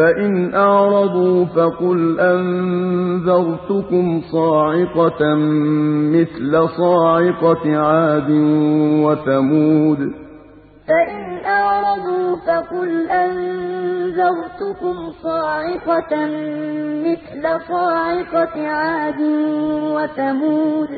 فإن أعرضوا فقل أنذرتكم صاعقة مثل صاعقة عاد وثمود. فإن أعرضوا فقل أنذرتكم صاعقة مثل صاعقة عاد وثمود.